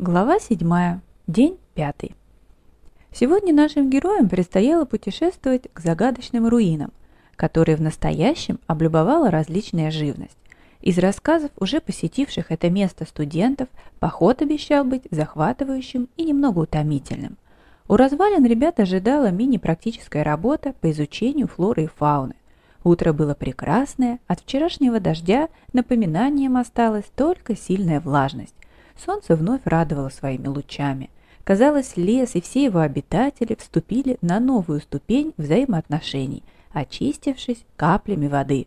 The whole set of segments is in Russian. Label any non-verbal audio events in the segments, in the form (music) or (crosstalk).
Глава 7. День 5. Сегодня нашим героям предстояло путешествовать к загадочным руинам, которые в настоящем облюбовала различная живность. Из рассказов уже посетивших это место студентов поход обещал быть захватывающим и немного утомительным. У развалин ребят ожидала мини-практическая работа по изучению флоры и фауны. Утро было прекрасное, от вчерашнего дождя напоминанием осталась только сильная влажность. Солнце вновь радовало своими лучами. Казалось, лес и все его обитатели вступили на новую ступень взаимоотношений, очистившись каплями воды.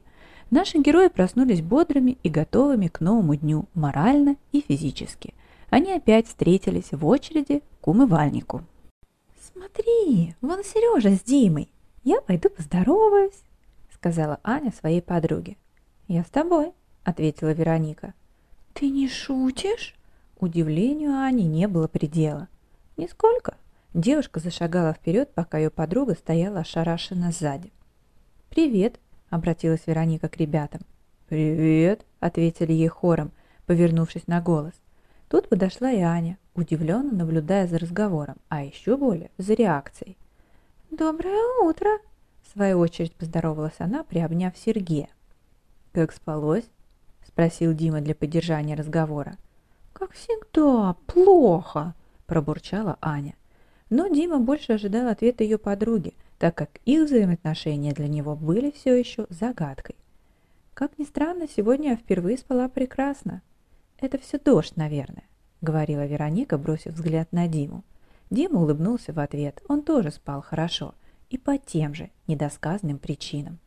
Наши герои проснулись бодрыми и готовыми к новому дню морально и физически. Они опять встретились в очереди к умывальнику. «Смотри, вон Сережа с Димой. Я пойду поздороваюсь», — сказала Аня своей подруге. «Я с тобой», — ответила Вероника. «Ты не шутишь?» Удивлению Ани не было предела. «Нисколько». Девушка зашагала вперед, пока ее подруга стояла ошарашенно сзади. «Привет», — обратилась Вероника к ребятам. «Привет», — ответили ей хором, повернувшись на голос. Тут подошла и Аня, удивленно наблюдая за разговором, а еще более за реакцией. «Доброе утро!» — в свою очередь поздоровалась она, приобняв Сергея. «Как спалось?» — спросил Дима для поддержания разговора. «Как всегда, плохо!» – пробурчала Аня. Но Дима больше ожидал ответа ее подруги, так как их взаимоотношения для него были все еще загадкой. «Как ни странно, сегодня я впервые спала прекрасно. Это все дождь, наверное», — говорила Вероника, бросив взгляд на Диму. Дима улыбнулся в ответ, он тоже спал хорошо и по тем же недосказанным причинам.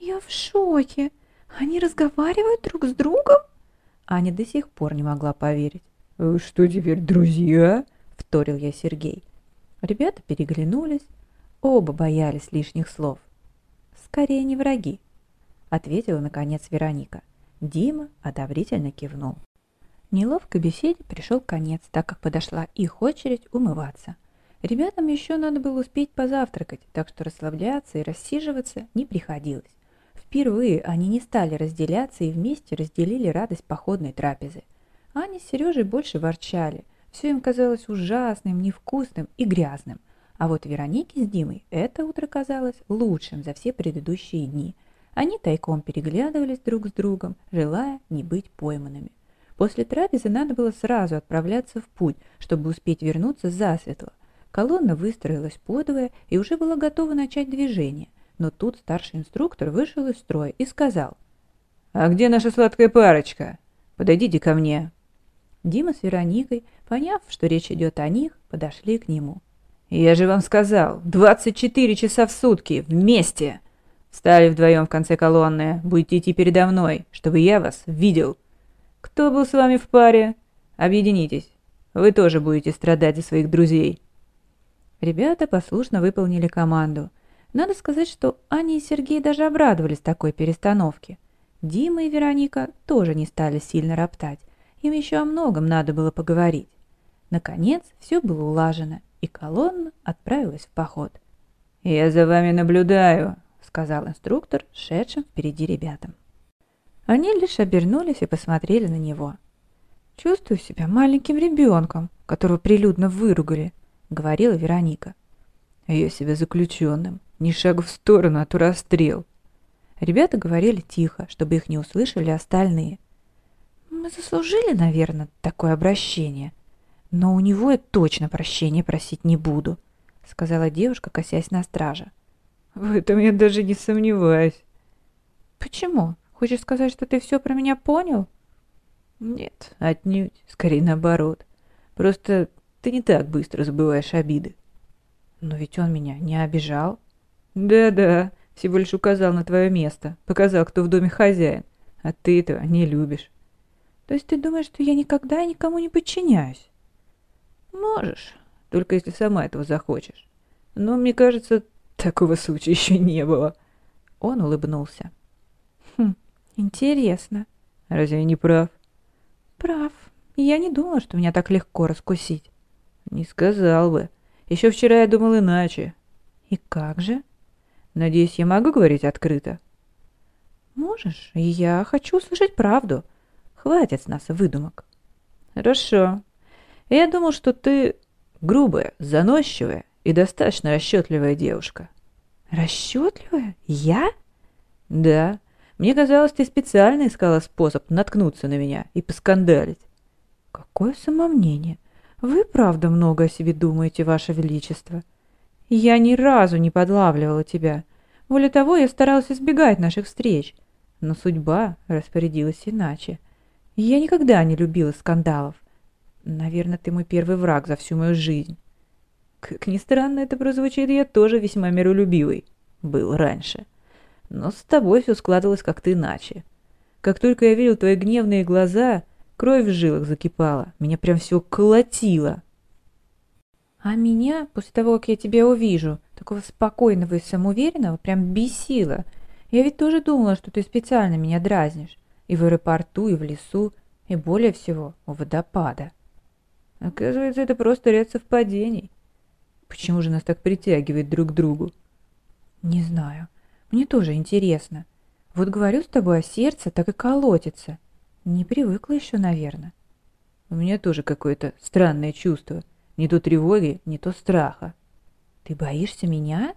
«Я в шоке! Они разговаривают друг с другом?» Аня до сих пор не могла поверить. «Э, «Что теперь, друзья?» – вторил я Сергей. Ребята переглянулись, оба боялись лишних слов. «Скорее не враги», – ответила наконец Вероника. Дима одобрительно кивнул. Неловкой беседе пришел конец, так как подошла их очередь умываться. Ребятам еще надо было успеть позавтракать, так что расслабляться и рассиживаться не приходилось. Впервые они не стали разделяться и вместе разделили радость походной трапезы. Аня с Сережей больше ворчали. Все им казалось ужасным, невкусным и грязным. А вот Веронике с Димой это утро казалось лучшим за все предыдущие дни. Они тайком переглядывались друг с другом, желая не быть пойманными. После трапезы надо было сразу отправляться в путь, чтобы успеть вернуться засветло. Колонна выстроилась подвое и уже была готова начать движение – но тут старший инструктор вышел из строя и сказал. «А где наша сладкая парочка? Подойдите ко мне». Дима с Вероникой, поняв, что речь идет о них, подошли к нему. «Я же вам сказал, 24 часа в сутки, вместе!» Встали вдвоем в конце колонны, будете идти передо мной, чтобы я вас видел. Кто был с вами в паре? Объединитесь. Вы тоже будете страдать за своих друзей. Ребята послушно выполнили команду – надо сказать, что Аня и Сергей даже обрадовались такой перестановке. Дима и Вероника тоже не стали сильно роптать. Им еще о многом надо было поговорить. Наконец, все было улажено, и колонна отправилась в поход. «Я за вами наблюдаю», — сказал инструктор, шедшим впереди ребятам. Они лишь обернулись и посмотрели на него. «Чувствую себя маленьким ребенком, которого прилюдно выругали», — говорила Вероника. «Я себя заключенным, ни шагу в сторону, а то расстрел. Ребята говорили тихо, чтобы их не услышали остальные. Мы заслужили, наверное, такое обращение. Но у него я точно прощения просить не буду, сказала девушка, косясь на стража. В этом я даже не сомневаюсь. Почему? Хочешь сказать, что ты все про меня понял? Нет, отнюдь. Скорее наоборот. Просто ты не так быстро забываешь обиды. Но ведь он меня не обижал. «Да-да, всего лишь указал на твое место, показал, кто в доме хозяин, а ты этого не любишь». «То есть ты думаешь, что я никогда никому не подчиняюсь?» «Можешь, только если сама этого захочешь. Но, мне кажется, такого случая еще не было». Он улыбнулся. «Хм, интересно. Разве я не прав?» «Прав. Я не думала, что меня так легко раскусить». «Не сказал бы. Еще вчера я думал иначе». «И как же?» Надеюсь, я могу говорить открыто? Можешь. Я хочу услышать правду. Хватит с нас выдумок. Хорошо. Я думал, что ты грубая, заносчивая и достаточно расчетливая девушка. Расчетливая? Я? Да. Мне казалось, ты специально искала способ наткнуться на меня и поскандалить. Какое самомнение. Вы правда много о себе думаете, Ваше Величество. Я ни разу не подлавливала тебя. Более того, я старалась избегать наших встреч. Но судьба распорядилась иначе. Я никогда не любила скандалов. Наверное, ты мой первый враг за всю мою жизнь. Как ни странно это прозвучит, я тоже весьма миролюбивый. Был раньше. Но с тобой все складывалось как-то иначе. Как только я видел твои гневные глаза, кровь в жилах закипала. Меня прям все колотило. А меня, после того, как я тебя увижу, такого спокойного и самоуверенного, прям бесило. Я ведь тоже думала, что ты специально меня дразнишь. И в аэропорту, и в лесу, и более всего у водопада. Оказывается, это просто ряд совпадений. Почему же нас так притягивает друг к другу? Не знаю. Мне тоже интересно. Вот говорю с тобой, а сердце так и колотится. Не привыкла еще, наверное. У меня тоже какое-то странное чувство. Не то тревоги, не то страха. Ты боишься меня?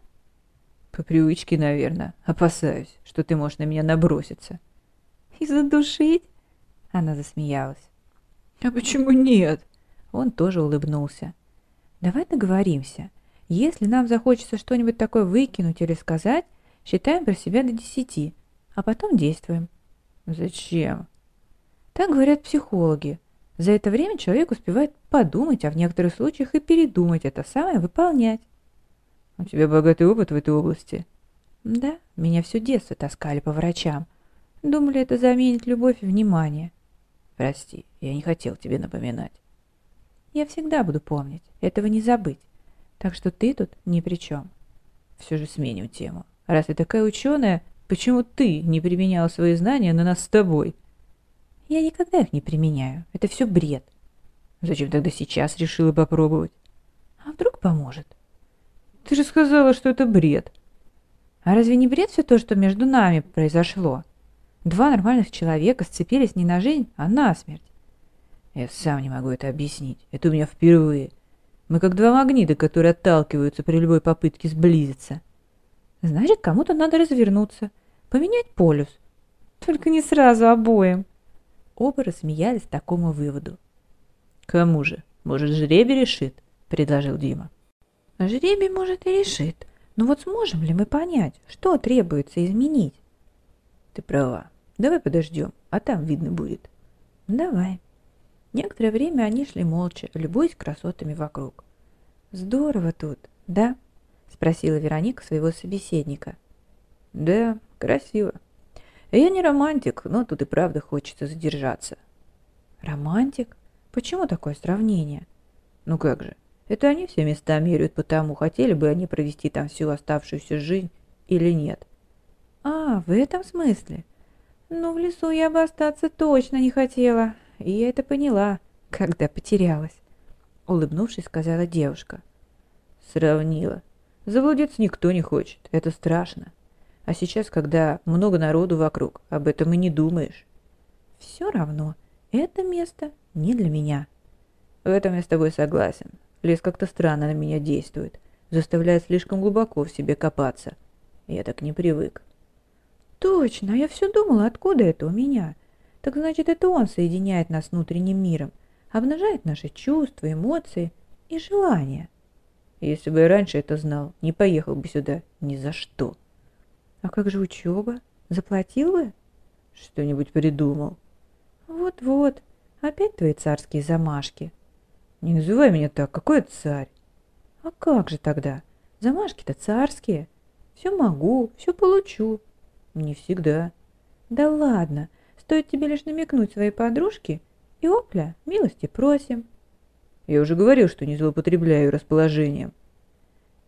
По привычке, наверное. Опасаюсь, что ты можешь на меня наброситься. И задушить? Она засмеялась. А почему нет? Он тоже улыбнулся. Давай договоримся. Если нам захочется что-нибудь такое выкинуть или сказать, считаем про себя до десяти, а потом действуем. Зачем? Так говорят психологи. За это время человек успевает подумать, а в некоторых случаях и передумать это самое выполнять. У тебя богатый опыт в этой области? Да, меня все детство таскали по врачам. Думали, это заменит любовь и внимание. Прости, я не хотел тебе напоминать. Я всегда буду помнить, этого не забыть. Так что ты тут ни при чем. Все же сменим тему. Раз ты такая ученая, почему ты не применяла свои знания на нас с тобой? Я никогда их не применяю. Это все бред. Зачем тогда сейчас решила попробовать? А вдруг поможет? Ты же сказала, что это бред. А разве не бред все то, что между нами произошло? Два нормальных человека сцепились не на жизнь, а на смерть. Я сам не могу это объяснить. Это у меня впервые. Мы как два магнита, которые отталкиваются при любой попытке сблизиться. Значит, кому-то надо развернуться, поменять полюс. Только не сразу обоим. Оба рассмеялись такому выводу. «Кому же? Может, жребий решит?» – предложил Дима. «Жребий, может, и решит. Но вот сможем ли мы понять, что требуется изменить?» «Ты права. Давай подождем, а там видно будет». «Давай». Некоторое время они шли молча, любуясь красотами вокруг. «Здорово тут, да?» – спросила Вероника своего собеседника. «Да, красиво. Я не романтик, но тут и правда хочется задержаться». «Романтик? Почему такое сравнение?» «Ну как же, это они все места меряют по тому, хотели бы они провести там всю оставшуюся жизнь или нет». «А, в этом смысле? Ну, в лесу я бы остаться точно не хотела и я это поняла, когда потерялась. Улыбнувшись, сказала девушка. Сравнила. Заблудиться никто не хочет, это страшно. А сейчас, когда много народу вокруг, об этом и не думаешь. Все равно, это место не для меня. В этом я с тобой согласен. Лес как-то странно на меня действует, заставляет слишком глубоко в себе копаться. Я так не привык. Точно, я все думала, откуда это у меня. Так значит, это он соединяет нас с внутренним миром, обнажает наши чувства, эмоции и желания. Если бы я раньше это знал, не поехал бы сюда ни за что. А как же учеба? Заплатил бы? Что-нибудь придумал. Вот-вот, опять твои царские замашки. Не называй меня так, какой царь? А как же тогда? Замашки-то царские. Все могу, все получу. Не всегда. Да ладно, Стоит тебе лишь намекнуть своей подружке, и опля, милости просим. Я уже говорил, что не злоупотребляю расположением.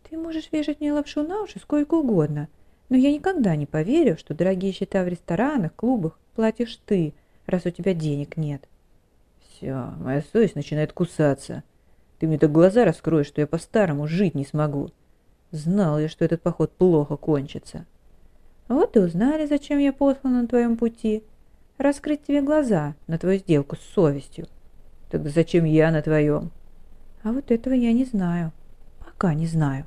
Ты можешь вешать мне лапшу на уши сколько угодно, но я никогда не поверю, что дорогие счета в ресторанах, клубах платишь ты, раз у тебя денег нет. Все, моя совесть начинает кусаться. Ты мне так глаза раскроешь, что я по-старому жить не смогу. Знал я, что этот поход плохо кончится. Вот и узнали, зачем я послан на твоем пути раскрыть тебе глаза на твою сделку с совестью. Тогда зачем я на твоем? А вот этого я не знаю. Пока не знаю.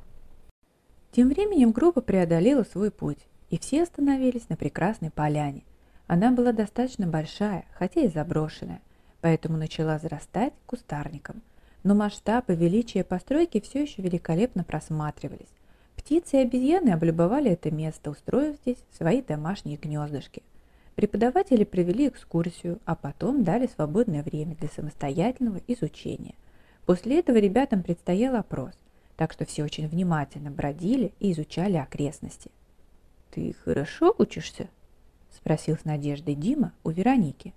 Тем временем группа преодолела свой путь, и все остановились на прекрасной поляне. Она была достаточно большая, хотя и заброшенная, поэтому начала зарастать кустарником. Но масштаб и величие постройки все еще великолепно просматривались. Птицы и обезьяны облюбовали это место, устроив здесь свои домашние гнездышки. Преподаватели провели экскурсию, а потом дали свободное время для самостоятельного изучения. После этого ребятам предстоял опрос, так что все очень внимательно бродили и изучали окрестности. «Ты хорошо учишься?» – спросил с надеждой Дима у Вероники.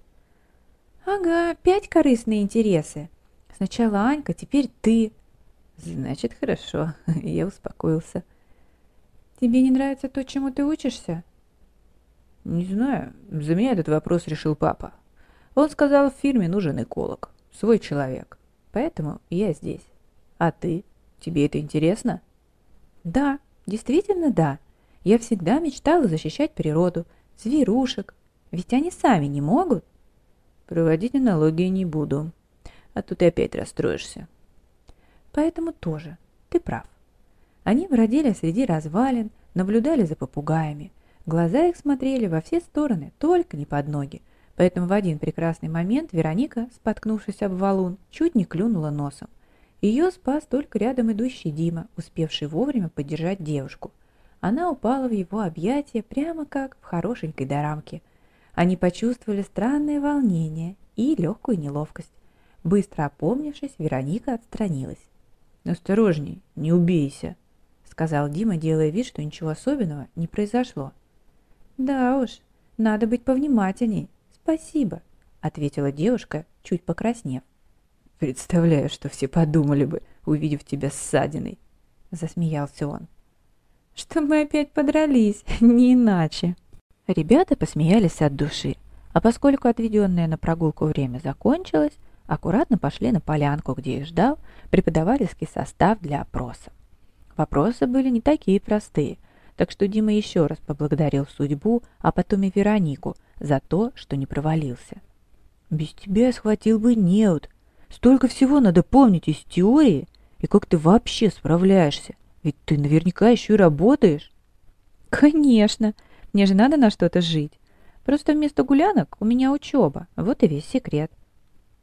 «Ага, пять корыстные интересы. Сначала Анька, теперь ты». «Значит, хорошо», (laughs) – я успокоился. «Тебе не нравится то, чему ты учишься?» «Не знаю. За меня этот вопрос решил папа. Он сказал, в фирме нужен эколог. Свой человек. Поэтому я здесь. А ты? Тебе это интересно?» «Да, действительно да. Я всегда мечтала защищать природу, зверушек. Ведь они сами не могут». «Проводить аналогии не буду. А тут ты опять расстроишься». «Поэтому тоже. Ты прав. Они бродили среди развалин, наблюдали за попугаями. Глаза их смотрели во все стороны, только не под ноги. Поэтому в один прекрасный момент Вероника, споткнувшись об валун, чуть не клюнула носом. Ее спас только рядом идущий Дима, успевший вовремя поддержать девушку. Она упала в его объятия прямо как в хорошенькой дорамке. Они почувствовали странное волнение и легкую неловкость. Быстро опомнившись, Вероника отстранилась. «Осторожней, не убейся!» сказал Дима, делая вид, что ничего особенного не произошло. «Да уж, надо быть повнимательней. Спасибо», — ответила девушка, чуть покраснев. «Представляю, что все подумали бы, увидев тебя ссадиной», — засмеялся он. «Что мы опять подрались, (laughs) не иначе». Ребята посмеялись от души, а поскольку отведенное на прогулку время закончилось, аккуратно пошли на полянку, где их ждал преподавательский состав для опроса. Вопросы были не такие простые, так что Дима еще раз поблагодарил судьбу, а потом и Веронику за то, что не провалился. «Без тебя схватил бы неуд. Столько всего надо помнить из теории. И как ты вообще справляешься? Ведь ты наверняка еще и работаешь». «Конечно. Мне же надо на что-то жить. Просто вместо гулянок у меня учеба. Вот и весь секрет».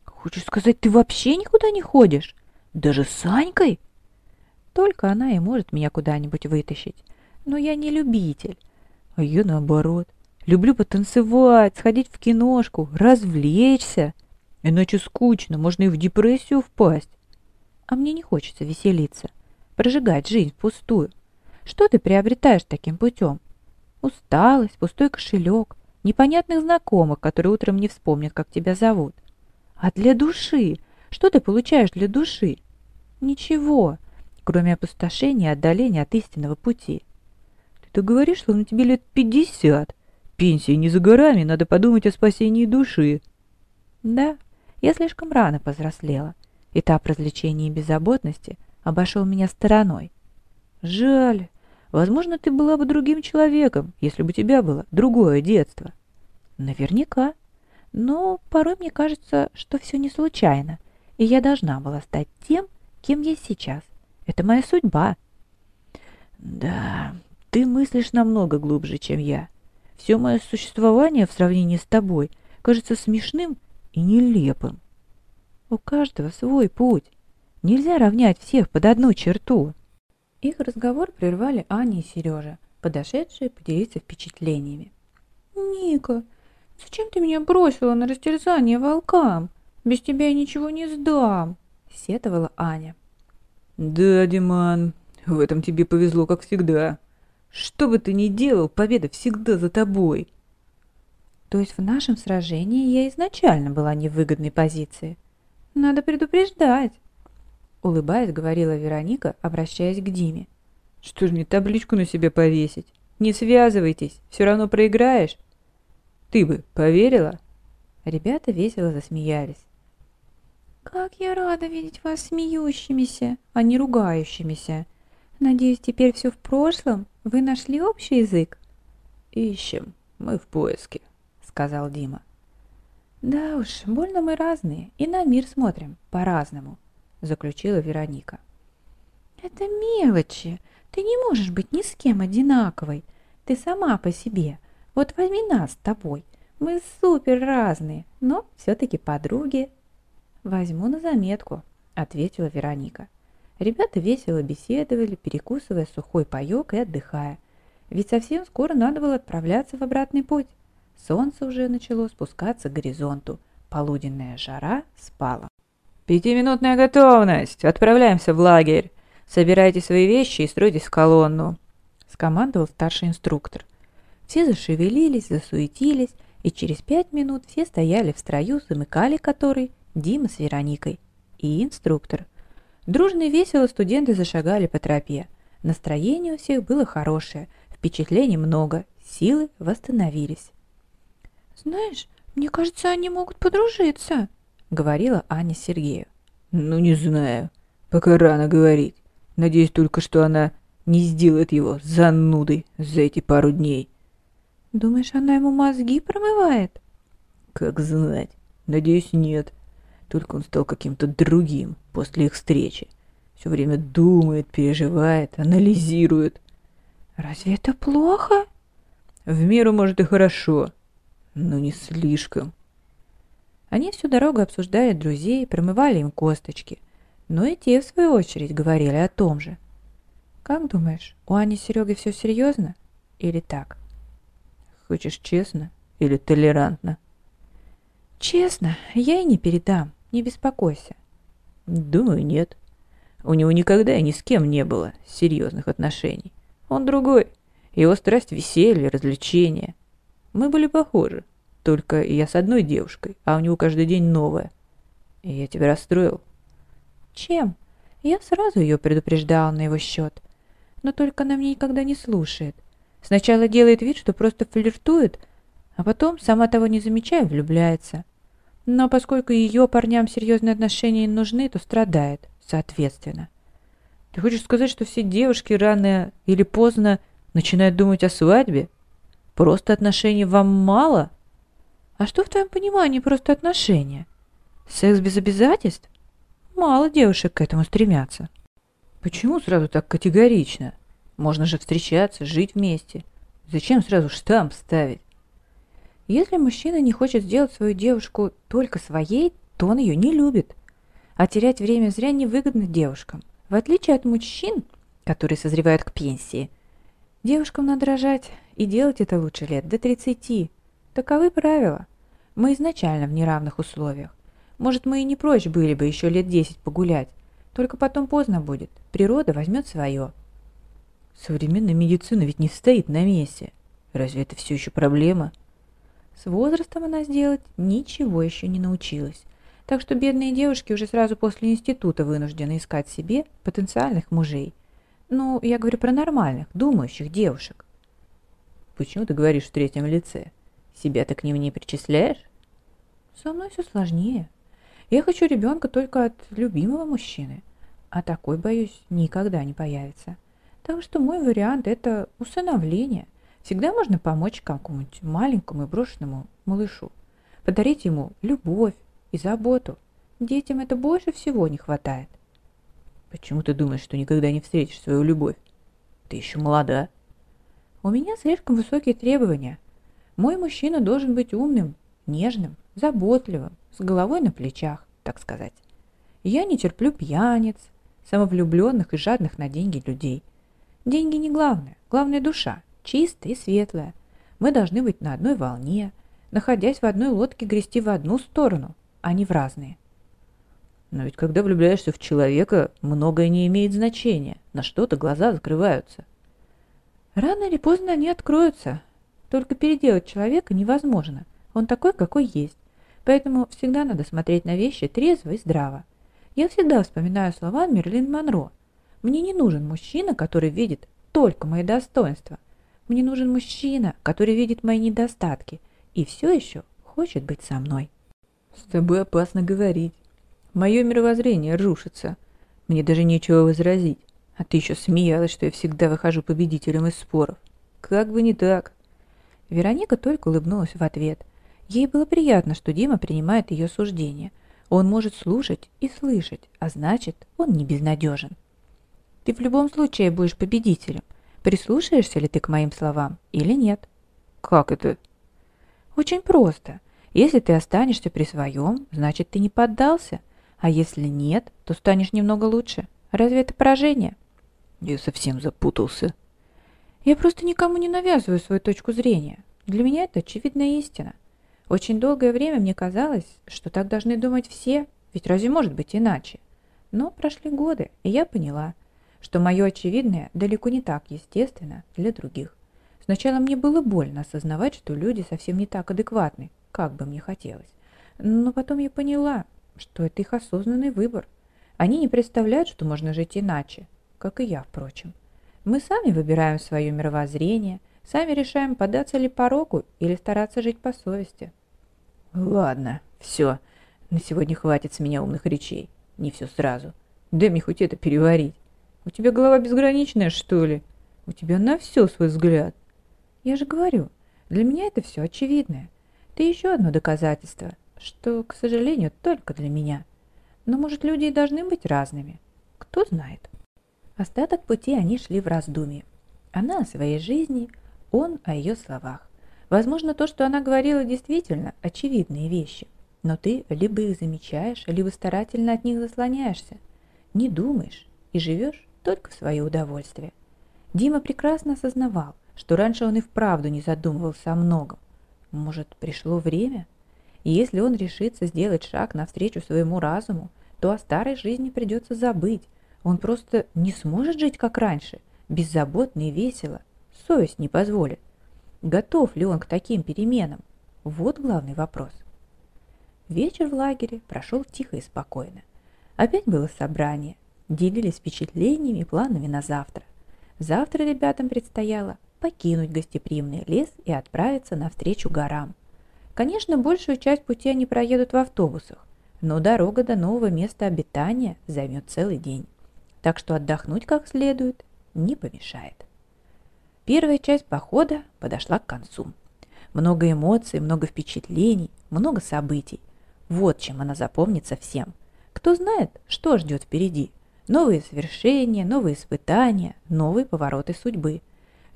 «Хочешь сказать, ты вообще никуда не ходишь? Даже с Санькой?» Только она и может меня куда-нибудь вытащить. Но я не любитель. А я наоборот. Люблю потанцевать, сходить в киношку, развлечься. Иначе скучно, можно и в депрессию впасть. А мне не хочется веселиться, прожигать жизнь впустую. Что ты приобретаешь таким путем? Усталость, пустой кошелек, непонятных знакомых, которые утром не вспомнят, как тебя зовут. А для души? Что ты получаешь для души? Ничего кроме опустошения и отдаления от истинного пути. Ты-то говоришь, что на тебе лет пятьдесят. Пенсия не за горами, надо подумать о спасении души. Да, я слишком рано повзрослела. Этап развлечений и беззаботности обошел меня стороной. Жаль. Возможно, ты была бы другим человеком, если бы у тебя было другое детство. Наверняка. Но порой мне кажется, что все не случайно, и я должна была стать тем, кем я сейчас. Это моя судьба. Да, ты мыслишь намного глубже, чем я. Все мое существование в сравнении с тобой кажется смешным и нелепым. У каждого свой путь. Нельзя равнять всех под одну черту. Их разговор прервали Аня и Сережа, подошедшие поделиться впечатлениями. «Ника, зачем ты меня бросила на растерзание волкам? Без тебя я ничего не сдам!» — сетовала Аня. «Да, Диман, в этом тебе повезло, как всегда. Что бы ты ни делал, победа всегда за тобой». То есть в нашем сражении я изначально была не в выгодной позиции. Надо предупреждать. Улыбаясь, говорила Вероника, обращаясь к Диме. Что ж мне табличку на себя повесить? Не связывайтесь, все равно проиграешь. Ты бы поверила? Ребята весело засмеялись. «Как я рада видеть вас смеющимися, а не ругающимися. Надеюсь, теперь все в прошлом? Вы нашли общий язык?» «Ищем. Мы в поиске», — сказал Дима. Да уж, больно мы разные, и на мир смотрим по-разному, заключила Вероника. Это мелочи. Ты не можешь быть ни с кем одинаковой. Ты сама по себе. Вот возьми нас с тобой. Мы супер разные, но все-таки подруги. Возьму на заметку, ответила Вероника. Ребята весело беседовали, перекусывая сухой паек и отдыхая. Ведь совсем скоро надо было отправляться в обратный путь. Солнце уже начало спускаться к горизонту. Полуденная жара спала. «Пятиминутная готовность! Отправляемся в лагерь! Собирайте свои вещи и стройтесь в колонну!» Скомандовал старший инструктор. Все зашевелились, засуетились, и через пять минут все стояли в строю, замыкали который Дима с Вероникой и инструктор. Дружно и весело студенты зашагали по тропе. Настроение у всех было хорошее, впечатлений много, силы восстановились. «Знаешь, мне кажется, они могут подружиться», — говорила Аня Сергею. «Ну, не знаю. Пока рано говорить. Надеюсь только, что она не сделает его занудой за эти пару дней». «Думаешь, она ему мозги промывает?» «Как знать. Надеюсь, нет. Только он стал каким-то другим после их встречи. Все время думает, переживает, анализирует». «Разве это плохо?» «В меру, может, и хорошо, но не слишком». Они всю дорогу обсуждали друзей, промывали им косточки, но и те, в свою очередь, говорили о том же. «Как думаешь, у Ани с Серегой все серьезно или так?» «Хочешь честно или толерантно?» «Честно, я и не передам, не беспокойся». «Думаю, нет. У него никогда и ни с кем не было серьезных отношений. Он другой. Его страсть – веселье, развлечения. Мы были похожи, только я с одной девушкой, а у него каждый день новая. И я тебя расстроил. Чем? Я сразу ее предупреждала на его счет. Но только она мне никогда не слушает. Сначала делает вид, что просто флиртует, а потом, сама того не замечая, влюбляется. Но поскольку ее парням серьезные отношения нужны, то страдает, соответственно. Ты хочешь сказать, что все девушки рано или поздно начинают думать о свадьбе? Просто отношений вам мало? А что в твоем понимании просто отношения? Секс без обязательств? Мало девушек к этому стремятся. Почему сразу так категорично? Можно же встречаться, жить вместе. Зачем сразу штамп ставить? Если мужчина не хочет сделать свою девушку только своей, то он ее не любит. А терять время зря невыгодно девушкам. В отличие от мужчин, которые созревают к пенсии, девушкам надо рожать и делать это лучше лет до 30. Таковы правила. Мы изначально в неравных условиях. Может, мы и не прочь были бы еще лет 10 погулять. Только потом поздно будет. Природа возьмет свое. Современная медицина ведь не стоит на месте. Разве это все еще проблема? С возрастом она сделать ничего еще не научилась. Так что бедные девушки уже сразу после института вынуждены искать себе потенциальных мужей. Ну, я говорю про нормальных, думающих девушек. Почему ты говоришь в третьем лице? Себя ты к ним не причисляешь? Со мной все сложнее. Я хочу ребенка только от любимого мужчины, а такой, боюсь, никогда не появится. Так что мой вариант – это усыновление. Всегда можно помочь какому-нибудь маленькому и брошенному малышу. Подарить ему любовь и заботу. Детям это больше всего не хватает. Почему ты думаешь, что никогда не встретишь свою любовь? Ты еще молода. У меня слишком высокие требования. Мой мужчина должен быть умным, нежным, заботливым, с головой на плечах, так сказать. Я не терплю пьяниц, самовлюбленных и жадных на деньги людей. Деньги не главное, главное душа, чистая и светлая. Мы должны быть на одной волне, находясь в одной лодке грести в одну сторону, а не в разные. Но ведь когда влюбляешься в человека, многое не имеет значения, на что-то глаза закрываются. Рано или поздно они откроются. Только переделать человека невозможно. Он такой, какой есть. Поэтому всегда надо смотреть на вещи трезво и здраво. Я всегда вспоминаю слова Мерлин Монро. Мне не нужен мужчина, который видит только мои достоинства. Мне нужен мужчина, который видит мои недостатки и все еще хочет быть со мной. С тобой опасно говорить. Мое мировоззрение рушится. Мне даже нечего возразить. А ты еще смеялась, что я всегда выхожу победителем из споров. Как бы не так. Вероника только улыбнулась в ответ. Ей было приятно, что Дима принимает ее суждение. Он может слушать и слышать, а значит, он не безнадежен. Ты в любом случае будешь победителем. Прислушаешься ли ты к моим словам или нет? Как это? Очень просто. Если ты останешься при своем, значит, ты не поддался. А если нет, то станешь немного лучше. Разве это поражение? Я совсем запутался. Я просто никому не навязываю свою точку зрения. Для меня это очевидная истина. Очень долгое время мне казалось, что так должны думать все, ведь разве может быть иначе? Но прошли годы, и я поняла, что мое очевидное далеко не так естественно для других. Сначала мне было больно осознавать, что люди совсем не так адекватны, как бы мне хотелось. Но потом я поняла, что это их осознанный выбор. Они не представляют, что можно жить иначе, как и я, впрочем. Мы сами выбираем свое мировоззрение, сами решаем, податься ли пороку или стараться жить по совести. Ладно, все. На сегодня хватит с меня умных речей. Не все сразу. Дай мне хоть это переварить. У тебя голова безграничная, что ли? У тебя на все свой взгляд. Я же говорю, для меня это все очевидное. Ты еще одно доказательство, что, к сожалению, только для меня. Но, может, люди и должны быть разными. Кто знает. Остаток пути они шли в раздумье. Она о своей жизни, он о ее словах. Возможно, то, что она говорила, действительно очевидные вещи. Но ты либо их замечаешь, либо старательно от них заслоняешься. Не думаешь и живешь только в свое удовольствие. Дима прекрасно осознавал, что раньше он и вправду не задумывался о многом. Может, пришло время? И если он решится сделать шаг навстречу своему разуму, то о старой жизни придется забыть. Он просто не сможет жить, как раньше, беззаботно и весело. Совесть не позволит. Готов ли он к таким переменам? Вот главный вопрос. Вечер в лагере прошел тихо и спокойно. Опять было собрание, делились впечатлениями и планами на завтра. Завтра ребятам предстояло покинуть гостеприимный лес и отправиться навстречу горам. Конечно, большую часть пути они проедут в автобусах, но дорога до нового места обитания займет целый день, так что отдохнуть как следует не помешает. Первая часть похода подошла к концу. Много эмоций, много впечатлений, много событий. Вот чем она запомнится всем. Кто знает, что ждет впереди – Новые свершения, новые испытания, новые повороты судьбы.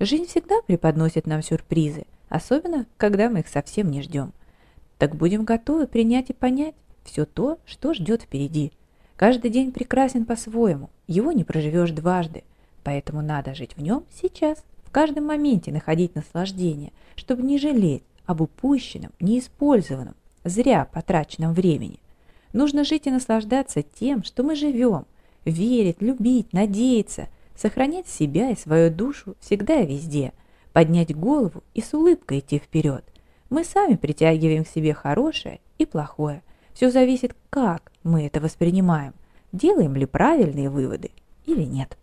Жизнь всегда преподносит нам сюрпризы, особенно, когда мы их совсем не ждем. Так будем готовы принять и понять все то, что ждет впереди. Каждый день прекрасен по-своему, его не проживешь дважды, поэтому надо жить в нем сейчас, в каждом моменте находить наслаждение, чтобы не жалеть об упущенном, неиспользованном, зря потраченном времени. Нужно жить и наслаждаться тем, что мы живем – верить, любить, надеяться, сохранять себя и свою душу всегда и везде, поднять голову и с улыбкой идти вперед. Мы сами притягиваем к себе хорошее и плохое. Все зависит, как мы это воспринимаем, делаем ли правильные выводы или нет.